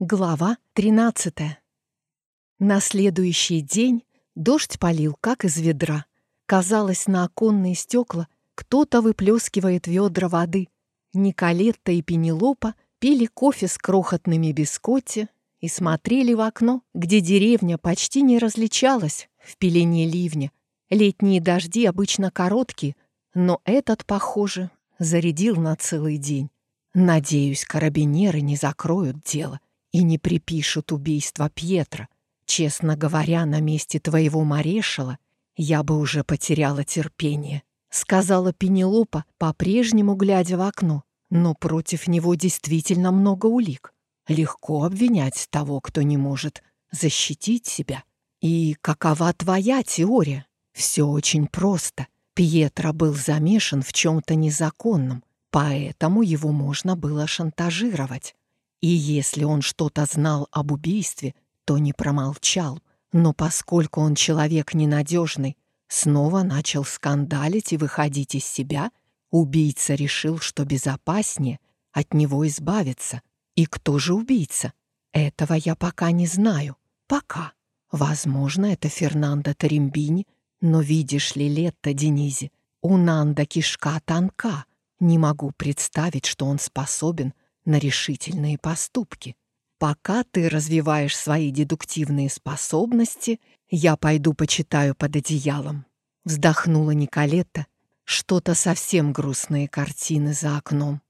Глава 13 На следующий день дождь полил, как из ведра. Казалось, на оконные стекла кто-то выплескивает ведра воды. Николетта и Пенелопа пили кофе с крохотными бискотти и смотрели в окно, где деревня почти не различалась в пелене ливня. Летние дожди обычно короткие, но этот, похоже, зарядил на целый день. Надеюсь, карабинеры не закроют дело и не припишут убийство Пьетра. Честно говоря, на месте твоего Марешала я бы уже потеряла терпение», — сказала Пенелопа, по-прежнему глядя в окно. «Но против него действительно много улик. Легко обвинять того, кто не может защитить себя. И какова твоя теория? Все очень просто. Пьетро был замешан в чем-то незаконном, поэтому его можно было шантажировать. И если он что-то знал об убийстве, то не промолчал. Но поскольку он человек ненадежный, снова начал скандалить и выходить из себя, убийца решил, что безопаснее от него избавиться. И кто же убийца? Этого я пока не знаю. Пока. Возможно, это Фернандо Таримбини, но видишь ли, Летто Денизи, у Нанда кишка тонка. Не могу представить, что он способен на решительные поступки. Пока ты развиваешь свои дедуктивные способности, я пойду почитаю под одеялом. Вздохнула Николетта. Что-то совсем грустные картины за окном.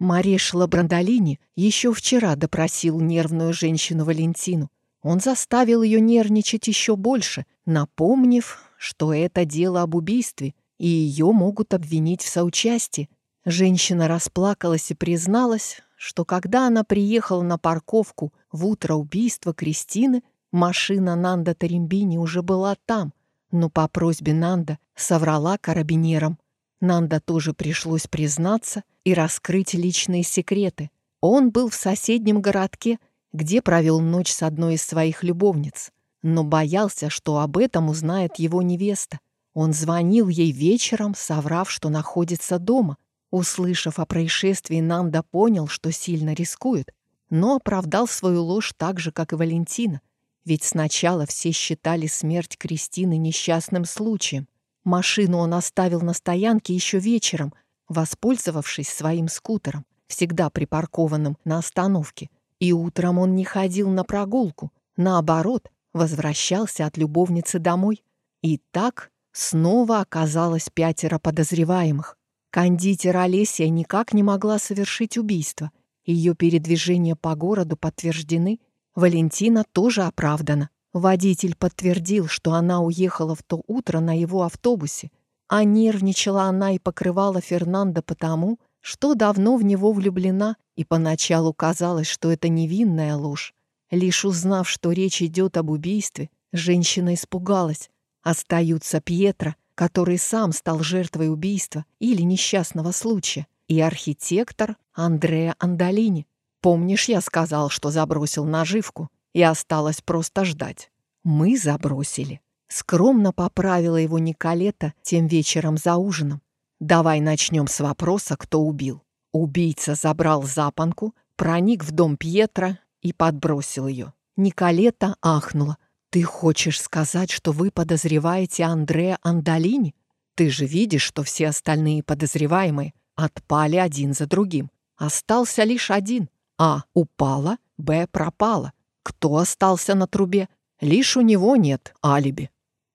Мариш Лабрандолини еще вчера допросил нервную женщину Валентину. Он заставил ее нервничать еще больше, напомнив, что это дело об убийстве, и ее могут обвинить в соучастии. Женщина расплакалась и призналась, что когда она приехала на парковку в утро убийства Кристины, машина Нанда Таримбини уже была там, но по просьбе Нанда соврала карабинерам. Нанда тоже пришлось признаться и раскрыть личные секреты. Он был в соседнем городке, где провел ночь с одной из своих любовниц, но боялся, что об этом узнает его невеста. Он звонил ей вечером, соврав, что находится дома, Услышав о происшествии, Нанда понял, что сильно рискует, но оправдал свою ложь так же, как и Валентина. Ведь сначала все считали смерть Кристины несчастным случаем. Машину он оставил на стоянке еще вечером, воспользовавшись своим скутером, всегда припаркованным на остановке. И утром он не ходил на прогулку, наоборот, возвращался от любовницы домой. И так снова оказалось пятеро подозреваемых. Кондитер Олесия никак не могла совершить убийство. Ее передвижения по городу подтверждены. Валентина тоже оправдана. Водитель подтвердил, что она уехала в то утро на его автобусе. А нервничала она и покрывала Фернандо потому, что давно в него влюблена, и поначалу казалось, что это невинная ложь. Лишь узнав, что речь идет об убийстве, женщина испугалась. Остаются Пьетро который сам стал жертвой убийства или несчастного случая, и архитектор Андреа Андалини. Помнишь, я сказал, что забросил наживку, и осталось просто ждать? Мы забросили. Скромно поправила его Николета тем вечером за ужином. Давай начнем с вопроса, кто убил. Убийца забрал запонку, проник в дом Пьетра и подбросил ее. Николета ахнула. «Ты хочешь сказать, что вы подозреваете Андреа Андалини? Ты же видишь, что все остальные подозреваемые отпали один за другим. Остался лишь один. А. Упала, Б. Пропала. Кто остался на трубе? Лишь у него нет алиби.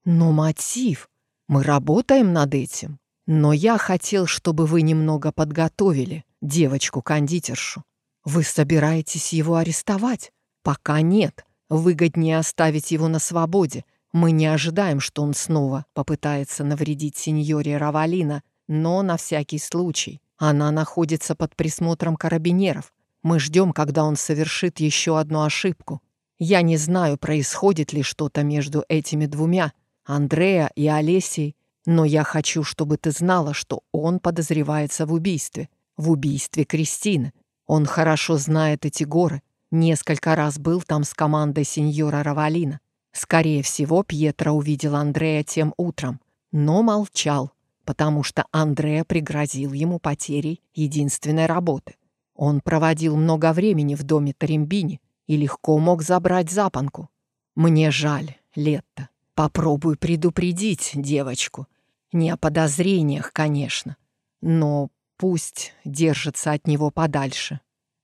Но мотив. Мы работаем над этим. Но я хотел, чтобы вы немного подготовили девочку-кондитершу. Вы собираетесь его арестовать? Пока нет. Выгоднее оставить его на свободе. Мы не ожидаем, что он снова попытается навредить сеньоре Равалина, но на всякий случай. Она находится под присмотром карабинеров. Мы ждем, когда он совершит еще одну ошибку. Я не знаю, происходит ли что-то между этими двумя, Андреа и Олесей, но я хочу, чтобы ты знала, что он подозревается в убийстве. В убийстве Кристины. Он хорошо знает эти горы. Несколько раз был там с командой сеньора Равалина. Скорее всего, Пьетро увидел Андрея тем утром, но молчал, потому что Андрея пригрозил ему потерей единственной работы. Он проводил много времени в доме Таримбини и легко мог забрать запонку. Мне жаль, Летта. Попробуй предупредить девочку. Не о подозрениях, конечно, но пусть держится от него подальше.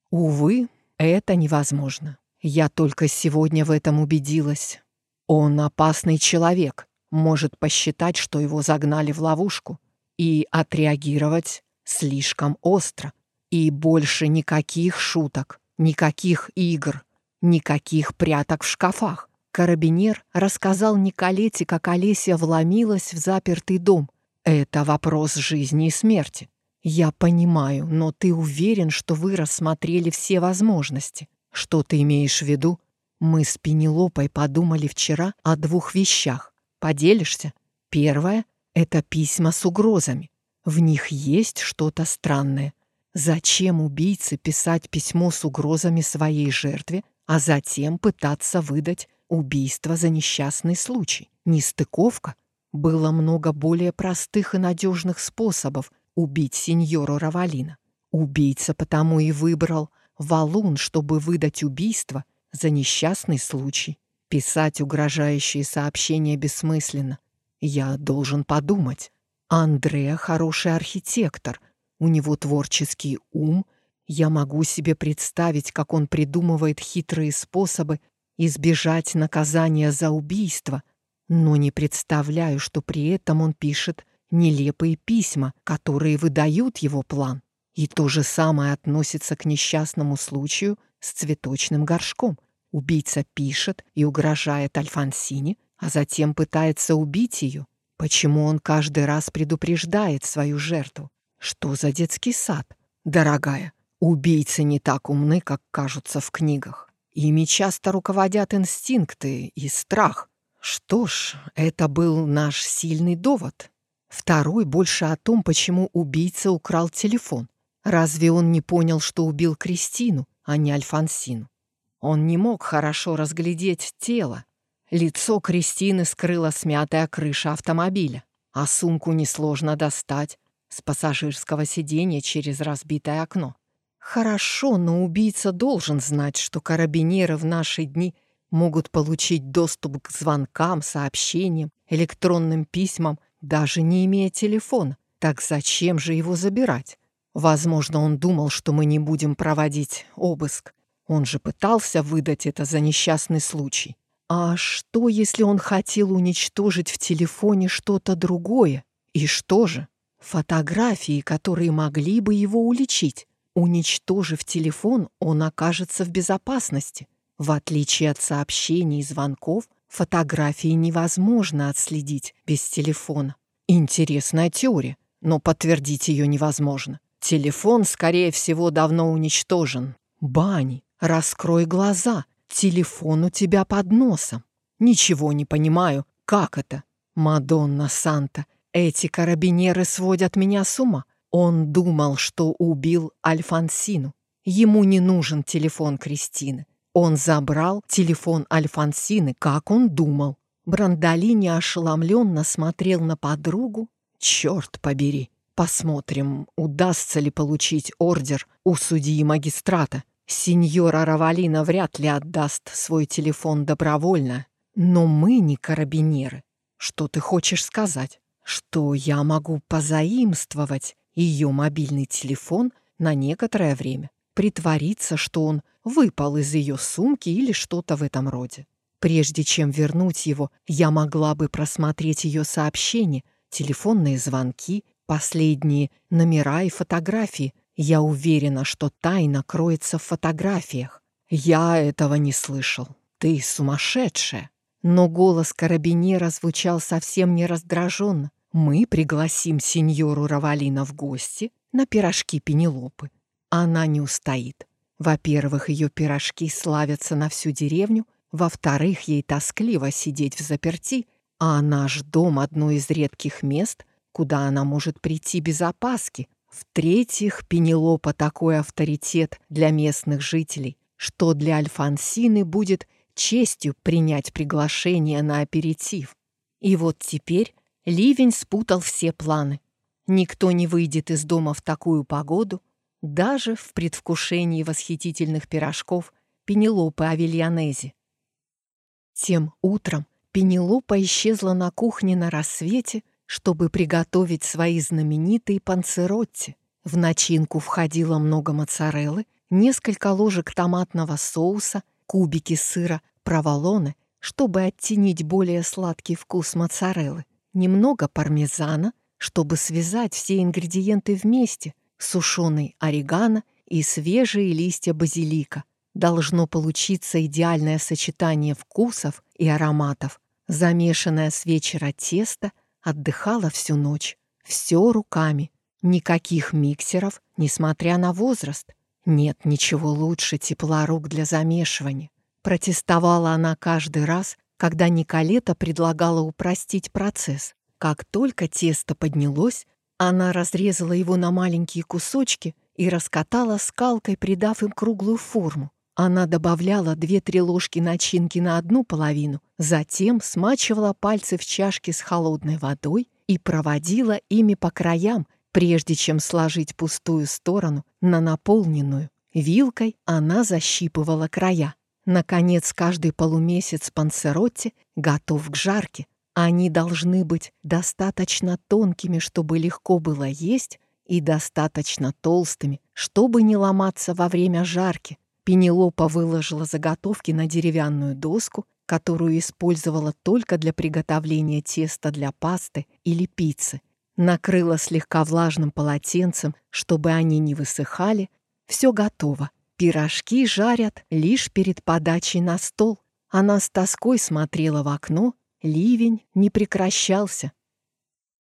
Увы, это невозможно. Я только сегодня в этом убедилась. Он опасный человек, может посчитать, что его загнали в ловушку, и отреагировать слишком остро. И больше никаких шуток, никаких игр, никаких пряток в шкафах. Карабинер рассказал Николете, как Олеся вломилась в запертый дом. Это вопрос жизни и смерти. Я понимаю, но ты уверен, что вы рассмотрели все возможности. Что ты имеешь в виду? Мы с Пенелопой подумали вчера о двух вещах. Поделишься? Первое — это письма с угрозами. В них есть что-то странное. Зачем убийце писать письмо с угрозами своей жертве, а затем пытаться выдать убийство за несчастный случай? Нестыковка? Было много более простых и надежных способов убить сеньору Равалина. Убийца потому и выбрал валун, чтобы выдать убийство за несчастный случай. Писать угрожающие сообщения бессмысленно. Я должен подумать. Андреа хороший архитектор — у него творческий ум. Я могу себе представить, как он придумывает хитрые способы избежать наказания за убийство, но не представляю, что при этом он пишет нелепые письма, которые выдают его план. И то же самое относится к несчастному случаю с цветочным горшком. Убийца пишет и угрожает Альфонсине, а затем пытается убить ее. Почему он каждый раз предупреждает свою жертву? Что за детский сад? Дорогая, убийцы не так умны, как кажутся в книгах. Ими часто руководят инстинкты и страх. Что ж, это был наш сильный довод. Второй больше о том, почему убийца украл телефон. Разве он не понял, что убил Кристину, а не Альфонсину? Он не мог хорошо разглядеть тело. Лицо Кристины скрыла смятая крыша автомобиля, а сумку несложно достать с пассажирского сиденья через разбитое окно. Хорошо, но убийца должен знать, что карабинеры в наши дни могут получить доступ к звонкам, сообщениям, электронным письмам, даже не имея телефона. Так зачем же его забирать? Возможно, он думал, что мы не будем проводить обыск. Он же пытался выдать это за несчастный случай. А что, если он хотел уничтожить в телефоне что-то другое? И что же? Фотографии, которые могли бы его уличить. Уничтожив телефон, он окажется в безопасности. В отличие от сообщений и звонков, фотографии невозможно отследить без телефона. Интересная теория, но подтвердить ее невозможно. Телефон, скорее всего, давно уничтожен. Бани, раскрой глаза. Телефон у тебя под носом. Ничего не понимаю. Как это? Мадонна Санта, эти карабинеры сводят меня с ума. Он думал, что убил Альфонсину. Ему не нужен телефон Кристины. Он забрал телефон Альфонсины, как он думал. Брандолини ошеломленно смотрел на подругу. Черт побери, посмотрим, удастся ли получить ордер у судьи магистрата. Сеньора Равалина вряд ли отдаст свой телефон добровольно. Но мы не карабинеры. Что ты хочешь сказать? что я могу позаимствовать ее мобильный телефон на некоторое время, притвориться, что он выпал из ее сумки или что-то в этом роде. Прежде чем вернуть его, я могла бы просмотреть ее сообщения, телефонные звонки, последние номера и фотографии. Я уверена, что тайна кроется в фотографиях. Я этого не слышал. Ты сумасшедшая. Но голос карабинера звучал совсем не раздраженно. «Мы пригласим сеньору Равалина в гости на пирожки Пенелопы. Она не устоит. Во-первых, ее пирожки славятся на всю деревню, во-вторых, ей тоскливо сидеть в заперти, а наш дом — одно из редких мест, куда она может прийти без опаски. В-третьих, Пенелопа такой авторитет для местных жителей, что для Альфонсины будет честью принять приглашение на аперитив. И вот теперь ливень спутал все планы. Никто не выйдет из дома в такую погоду, даже в предвкушении восхитительных пирожков Пенелопы Авельянези. Тем утром Пенелопа исчезла на кухне на рассвете, чтобы приготовить свои знаменитые панцеротти. В начинку входило много моцареллы, несколько ложек томатного соуса, кубики сыра, проволоны, чтобы оттенить более сладкий вкус моцареллы, немного пармезана, чтобы связать все ингредиенты вместе, сушеный орегано и свежие листья базилика. Должно получиться идеальное сочетание вкусов и ароматов. Замешанное с вечера тесто отдыхало всю ночь. Все руками. Никаких миксеров, несмотря на возраст. Нет ничего лучше тепла рук для замешивания. Протестовала она каждый раз, когда Николета предлагала упростить процесс. Как только тесто поднялось, она разрезала его на маленькие кусочки и раскатала скалкой, придав им круглую форму. Она добавляла 2-3 ложки начинки на одну половину, затем смачивала пальцы в чашке с холодной водой и проводила ими по краям, прежде чем сложить пустую сторону на наполненную. Вилкой она защипывала края. Наконец, каждый полумесяц панцеротти готов к жарке. Они должны быть достаточно тонкими, чтобы легко было есть, и достаточно толстыми, чтобы не ломаться во время жарки. Пенелопа выложила заготовки на деревянную доску, которую использовала только для приготовления теста для пасты или пиццы. Накрыла слегка влажным полотенцем, чтобы они не высыхали. Все готово. Пирожки жарят лишь перед подачей на стол. Она с тоской смотрела в окно Ливень не прекращался.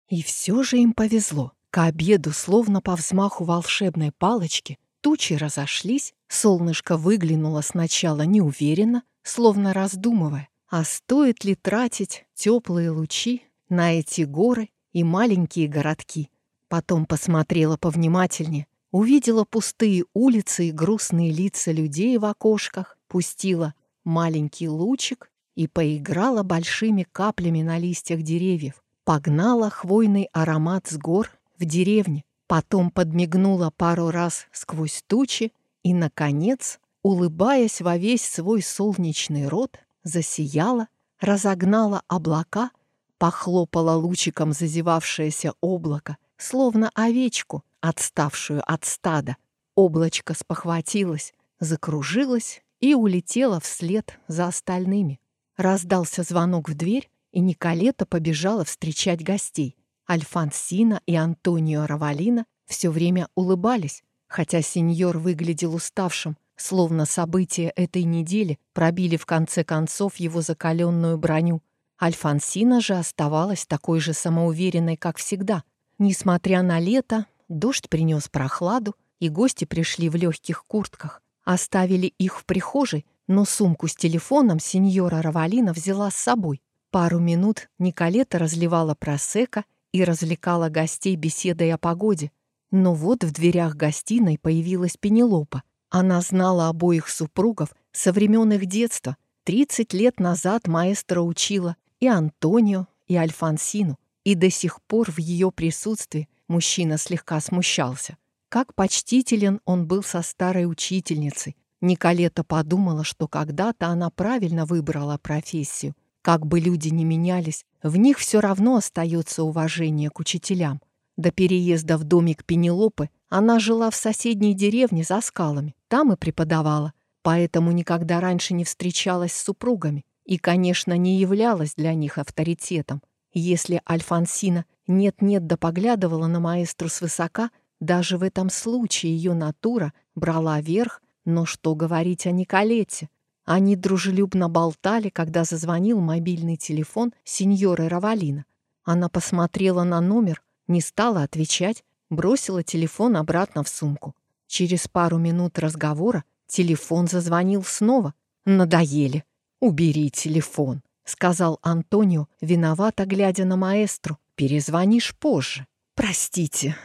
И все же им повезло. К обеду, словно по взмаху волшебной палочки, тучи разошлись, солнышко выглянуло сначала неуверенно, словно раздумывая, а стоит ли тратить теплые лучи на эти горы и маленькие городки. Потом посмотрела повнимательнее, увидела пустые улицы и грустные лица людей в окошках, пустила маленький лучик и поиграла большими каплями на листьях деревьев, погнала хвойный аромат с гор в деревне, потом подмигнула пару раз сквозь тучи и, наконец, улыбаясь во весь свой солнечный рот, засияла, разогнала облака, похлопала лучиком зазевавшееся облако, словно овечку, отставшую от стада. Облачко спохватилось, закружилось и улетело вслед за остальными. Раздался звонок в дверь, и Николета побежала встречать гостей. Альфонсина и Антонио Равалина все время улыбались, хотя сеньор выглядел уставшим, словно события этой недели пробили в конце концов его закаленную броню. Альфонсина же оставалась такой же самоуверенной, как всегда. Несмотря на лето, дождь принес прохладу, и гости пришли в легких куртках. Оставили их в прихожей, но сумку с телефоном сеньора Равалина взяла с собой. Пару минут Николета разливала просека и развлекала гостей беседой о погоде. Но вот в дверях гостиной появилась Пенелопа. Она знала обоих супругов со времен их детства. Тридцать лет назад маэстро учила и Антонио, и Альфонсину, и до сих пор в ее присутствии мужчина слегка смущался. Как почтителен он был со старой учительницей, Николета подумала, что когда-то она правильно выбрала профессию. Как бы люди ни менялись, в них все равно остается уважение к учителям. До переезда в домик Пенелопы она жила в соседней деревне за скалами, там и преподавала, поэтому никогда раньше не встречалась с супругами и, конечно, не являлась для них авторитетом. Если Альфонсина нет-нет да поглядывала на маэстру свысока, даже в этом случае ее натура брала верх но что говорить о Николете? Они дружелюбно болтали, когда зазвонил мобильный телефон сеньоры Равалина. Она посмотрела на номер, не стала отвечать, бросила телефон обратно в сумку. Через пару минут разговора телефон зазвонил снова. «Надоели. Убери телефон», — сказал Антонио, виновато глядя на маэстру. «Перезвонишь позже». «Простите».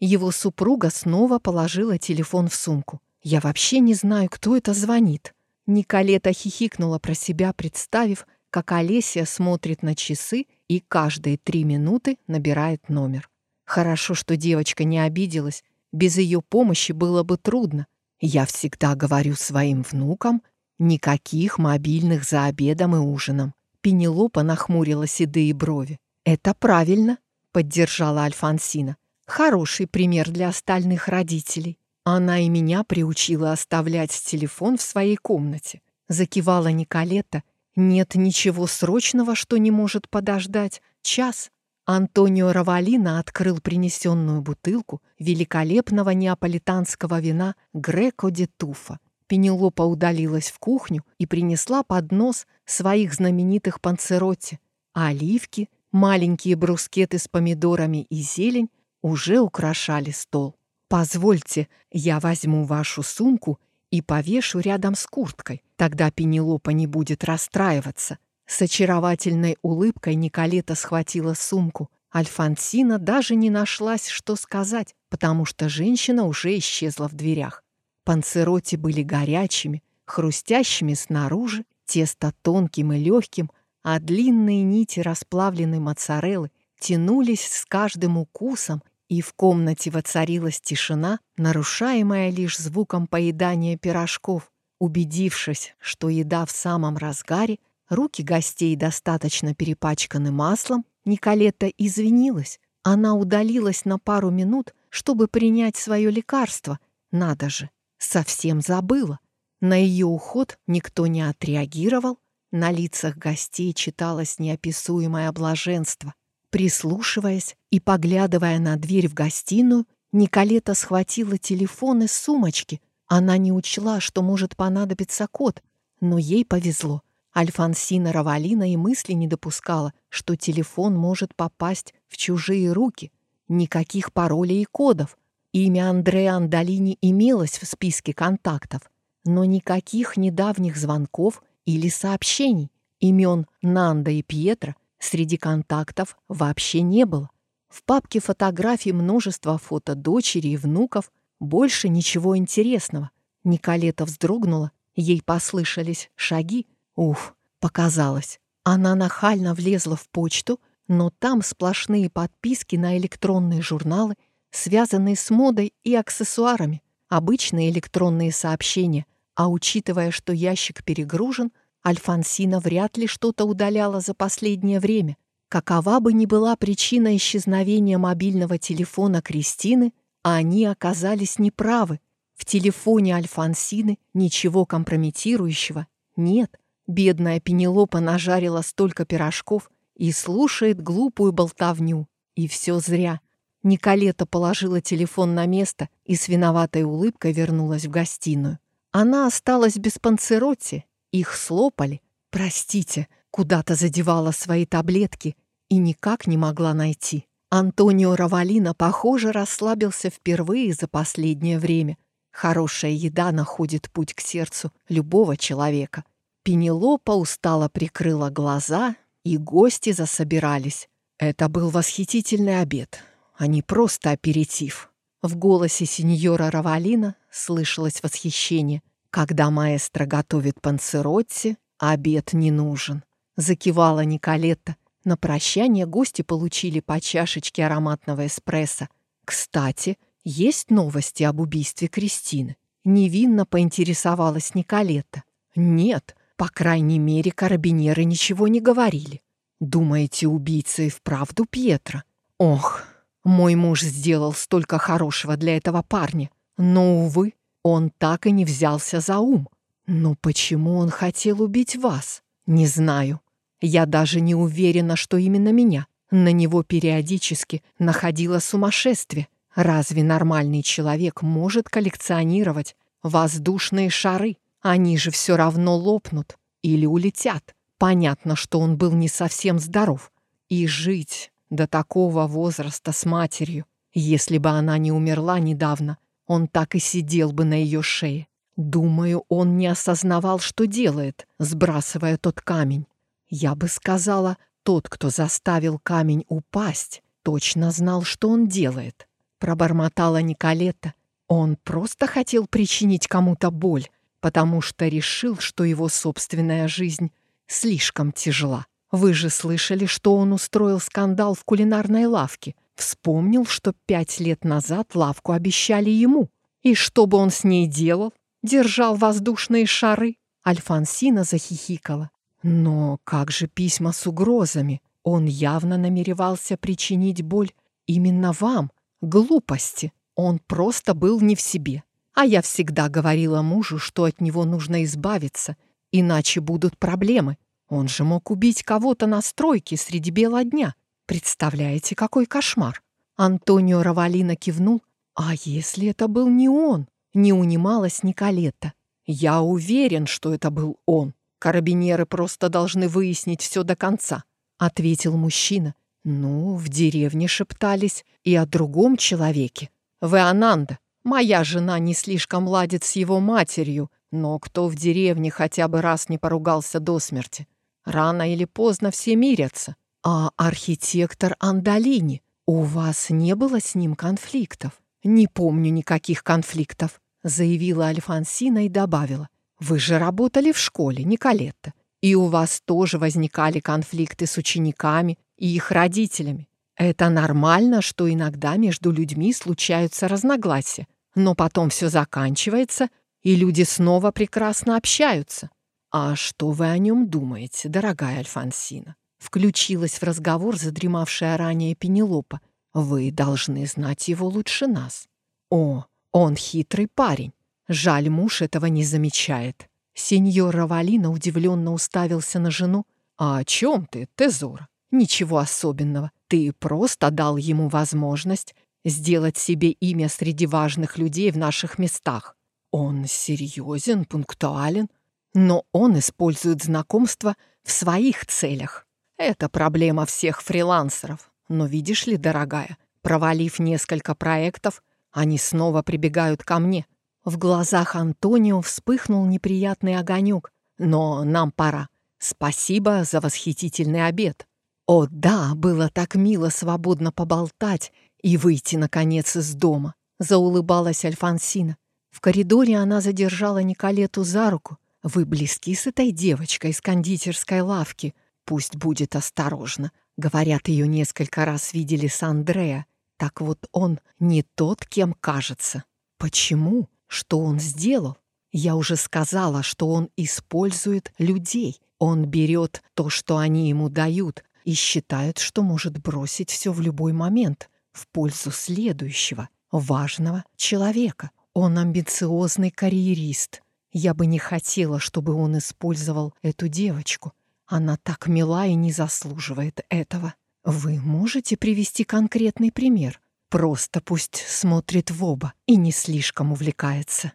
Его супруга снова положила телефон в сумку. Я вообще не знаю, кто это звонит. Николета хихикнула про себя, представив, как Олеся смотрит на часы и каждые три минуты набирает номер. Хорошо, что девочка не обиделась, Без ее помощи было бы трудно. Я всегда говорю своим внукам, никаких мобильных за обедом и ужином. Пенелопа нахмурила седые брови. «Это правильно», — поддержала Альфонсина. «Хороший пример для остальных родителей. Она и меня приучила оставлять телефон в своей комнате. Закивала Николета. Нет ничего срочного, что не может подождать. Час. Антонио Равалина открыл принесенную бутылку великолепного неаполитанского вина Греко де Туфа. Пенелопа удалилась в кухню и принесла поднос своих знаменитых панцеротти, оливки, маленькие брускеты с помидорами и зелень уже украшали стол. «Позвольте, я возьму вашу сумку и повешу рядом с курткой. Тогда Пенелопа не будет расстраиваться». С очаровательной улыбкой Николета схватила сумку. Альфонсина даже не нашлась, что сказать, потому что женщина уже исчезла в дверях. Панцероти были горячими, хрустящими снаружи, тесто тонким и легким, а длинные нити расплавленной моцареллы тянулись с каждым укусом и в комнате воцарилась тишина, нарушаемая лишь звуком поедания пирожков. Убедившись, что еда в самом разгаре, руки гостей достаточно перепачканы маслом, Николета извинилась. Она удалилась на пару минут, чтобы принять свое лекарство. Надо же, совсем забыла. На ее уход никто не отреагировал, на лицах гостей читалось неописуемое блаженство. Прислушиваясь и поглядывая на дверь в гостиную, Николета схватила телефон из сумочки. Она не учла, что может понадобиться код, но ей повезло. Альфонсина Равалина и мысли не допускала, что телефон может попасть в чужие руки. Никаких паролей и кодов. Имя Андреа Андалини имелось в списке контактов, но никаких недавних звонков или сообщений. Имен Нанда и Пьетро Среди контактов вообще не было. В папке фотографий множество фото дочери и внуков, больше ничего интересного. Николета вздрогнула, ей послышались шаги. Уф, показалось. Она нахально влезла в почту, но там сплошные подписки на электронные журналы, связанные с модой и аксессуарами, обычные электронные сообщения, а учитывая, что ящик перегружен — Альфонсина вряд ли что-то удаляла за последнее время. Какова бы ни была причина исчезновения мобильного телефона Кристины, они оказались неправы. В телефоне Альфонсины ничего компрометирующего нет. Бедная Пенелопа нажарила столько пирожков и слушает глупую болтовню. И все зря. Николета положила телефон на место и с виноватой улыбкой вернулась в гостиную. Она осталась без панцеротти их слопали. Простите, куда-то задевала свои таблетки и никак не могла найти. Антонио Равалина, похоже, расслабился впервые за последнее время. Хорошая еда находит путь к сердцу любого человека. Пенелопа устало прикрыла глаза, и гости засобирались. Это был восхитительный обед, а не просто аперитив. В голосе сеньора Равалина слышалось восхищение — когда маэстро готовит панцеротти, обед не нужен. Закивала Николетта. На прощание гости получили по чашечке ароматного эспрессо. Кстати, есть новости об убийстве Кристины. Невинно поинтересовалась Николетта. Нет, по крайней мере, карабинеры ничего не говорили. Думаете, убийца и вправду Пьетро? Ох, мой муж сделал столько хорошего для этого парня. Но, увы, он так и не взялся за ум. Но почему он хотел убить вас? Не знаю. Я даже не уверена, что именно меня. На него периодически находило сумасшествие. Разве нормальный человек может коллекционировать воздушные шары? Они же все равно лопнут или улетят. Понятно, что он был не совсем здоров. И жить до такого возраста с матерью, если бы она не умерла недавно, он так и сидел бы на ее шее. Думаю, он не осознавал, что делает, сбрасывая тот камень. Я бы сказала, тот, кто заставил камень упасть, точно знал, что он делает. Пробормотала Николета. Он просто хотел причинить кому-то боль, потому что решил, что его собственная жизнь слишком тяжела. Вы же слышали, что он устроил скандал в кулинарной лавке. Вспомнил, что пять лет назад лавку обещали ему. И что бы он с ней делал? Держал воздушные шары? Альфонсина захихикала. Но как же письма с угрозами? Он явно намеревался причинить боль именно вам. Глупости. Он просто был не в себе. А я всегда говорила мужу, что от него нужно избавиться, иначе будут проблемы. Он же мог убить кого-то на стройке среди бела дня. Представляете, какой кошмар? Антонио Равалина кивнул. А если это был не он? Не унималась Николетта. Я уверен, что это был он. Карабинеры просто должны выяснить все до конца, ответил мужчина. Ну, в деревне шептались и о другом человеке. Вы Ананда. Моя жена не слишком ладит с его матерью, но кто в деревне хотя бы раз не поругался до смерти? Рано или поздно все мирятся. А архитектор Андалини, у вас не было с ним конфликтов? Не помню никаких конфликтов, заявила Альфонсина и добавила. Вы же работали в школе, Николетта, и у вас тоже возникали конфликты с учениками и их родителями. Это нормально, что иногда между людьми случаются разногласия, но потом все заканчивается, и люди снова прекрасно общаются. «А что вы о нем думаете, дорогая Альфонсина?» Включилась в разговор задремавшая ранее Пенелопа. «Вы должны знать его лучше нас». «О, он хитрый парень. Жаль, муж этого не замечает». Сеньор Равалина удивленно уставился на жену. «А о чем ты, Тезора? Ничего особенного. Ты просто дал ему возможность сделать себе имя среди важных людей в наших местах. Он серьезен, пунктуален, но он использует знакомство в своих целях. Это проблема всех фрилансеров. Но видишь ли, дорогая, провалив несколько проектов, они снова прибегают ко мне. В глазах Антонио вспыхнул неприятный огонек. Но нам пора. Спасибо за восхитительный обед. О да, было так мило свободно поболтать и выйти, наконец, из дома. Заулыбалась Альфонсина. В коридоре она задержала Николету за руку. «Вы близки с этой девочкой из кондитерской лавки. Пусть будет осторожна. Говорят, ее несколько раз видели с Андреа. Так вот он не тот, кем кажется. Почему? Что он сделал? Я уже сказала, что он использует людей. Он берет то, что они ему дают, и считает, что может бросить все в любой момент в пользу следующего, важного человека. Он амбициозный карьерист. Я бы не хотела, чтобы он использовал эту девочку. Она так мила и не заслуживает этого. Вы можете привести конкретный пример? Просто пусть смотрит в оба и не слишком увлекается.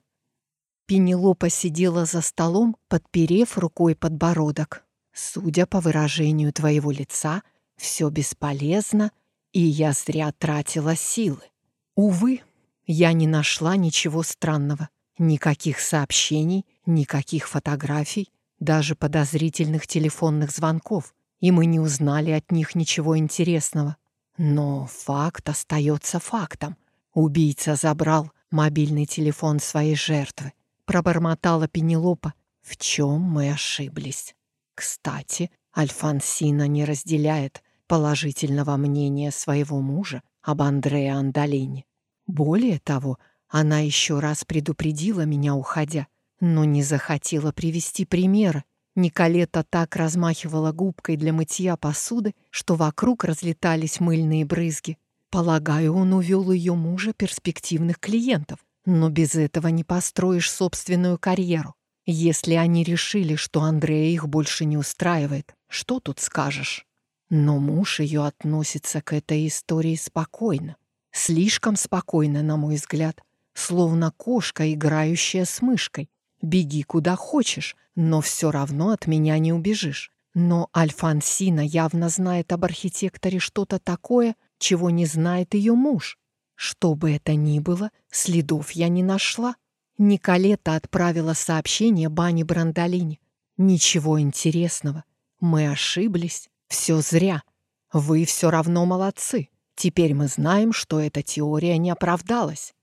Пенелопа сидела за столом, подперев рукой подбородок. Судя по выражению твоего лица, все бесполезно, и я зря тратила силы. Увы, я не нашла ничего странного. Никаких сообщений, никаких фотографий, даже подозрительных телефонных звонков, и мы не узнали от них ничего интересного. Но факт остается фактом. Убийца забрал мобильный телефон своей жертвы. Пробормотала Пенелопа. В чем мы ошиблись? Кстати, Альфонсина не разделяет положительного мнения своего мужа об Андреа Андалине. Более того, она еще раз предупредила меня, уходя, но не захотела привести примеры. Николета так размахивала губкой для мытья посуды, что вокруг разлетались мыльные брызги. Полагаю, он увел ее мужа перспективных клиентов, но без этого не построишь собственную карьеру. Если они решили, что Андрея их больше не устраивает, что тут скажешь? Но муж ее относится к этой истории спокойно. Слишком спокойно, на мой взгляд, словно кошка, играющая с мышкой. Беги куда хочешь, но все равно от меня не убежишь. Но Альфонсина явно знает об архитекторе что-то такое, чего не знает ее муж. Что бы это ни было, следов я не нашла. Николета отправила сообщение Бане Брандолине. Ничего интересного. Мы ошиблись. Все зря. Вы все равно молодцы. Теперь мы знаем, что эта теория не оправдалась.